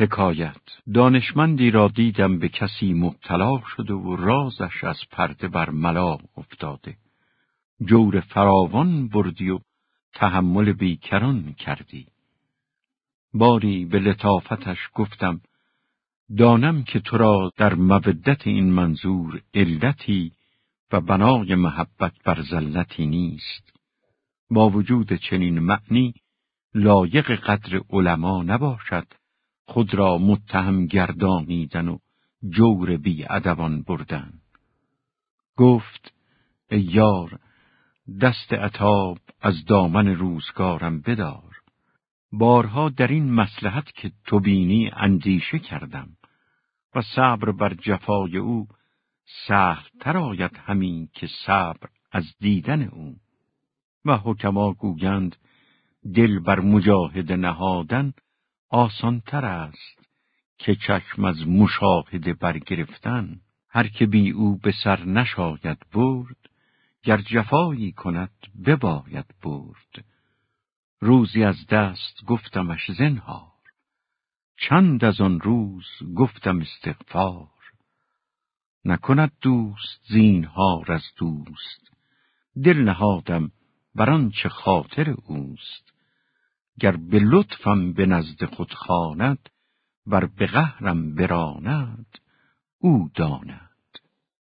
حکایت. دانشمندی را دیدم به کسی مبتلا شده و رازش از پرده بر ملا افتاده. جور فراوان بردی و تحمل بیکران کردی. باری به لطافتش گفتم دانم که تو را در مودت این منظور علتی و بنای محبت بر زلتی نیست. با وجود چنین معنی لایق قدر علما نباشد خود را متهم گردانیدن و جور بی ادبان بردن. گفت ای یار دست عطاب از دامن روزگارم بدار. بارها در این مسلحت که تو بینی اندیشه کردم و صبر بر جفای او سهلتر آید همین که صبر از دیدن او. و حکما گویند دل بر مجاهده نهادن آسانتر است که چشم از مشاهده برگرفتن. هر که بی او به سر نشاید برد گر جفایی کند بباید برد. روزی از دست گفتمش زنهار چند از آن روز گفتم استغفار. نکند دوست زینهار از دوست دل نهادم بر چه خاطر اوست. گر به لطفم به نزد خود خواند ور به قهرم براند او داند.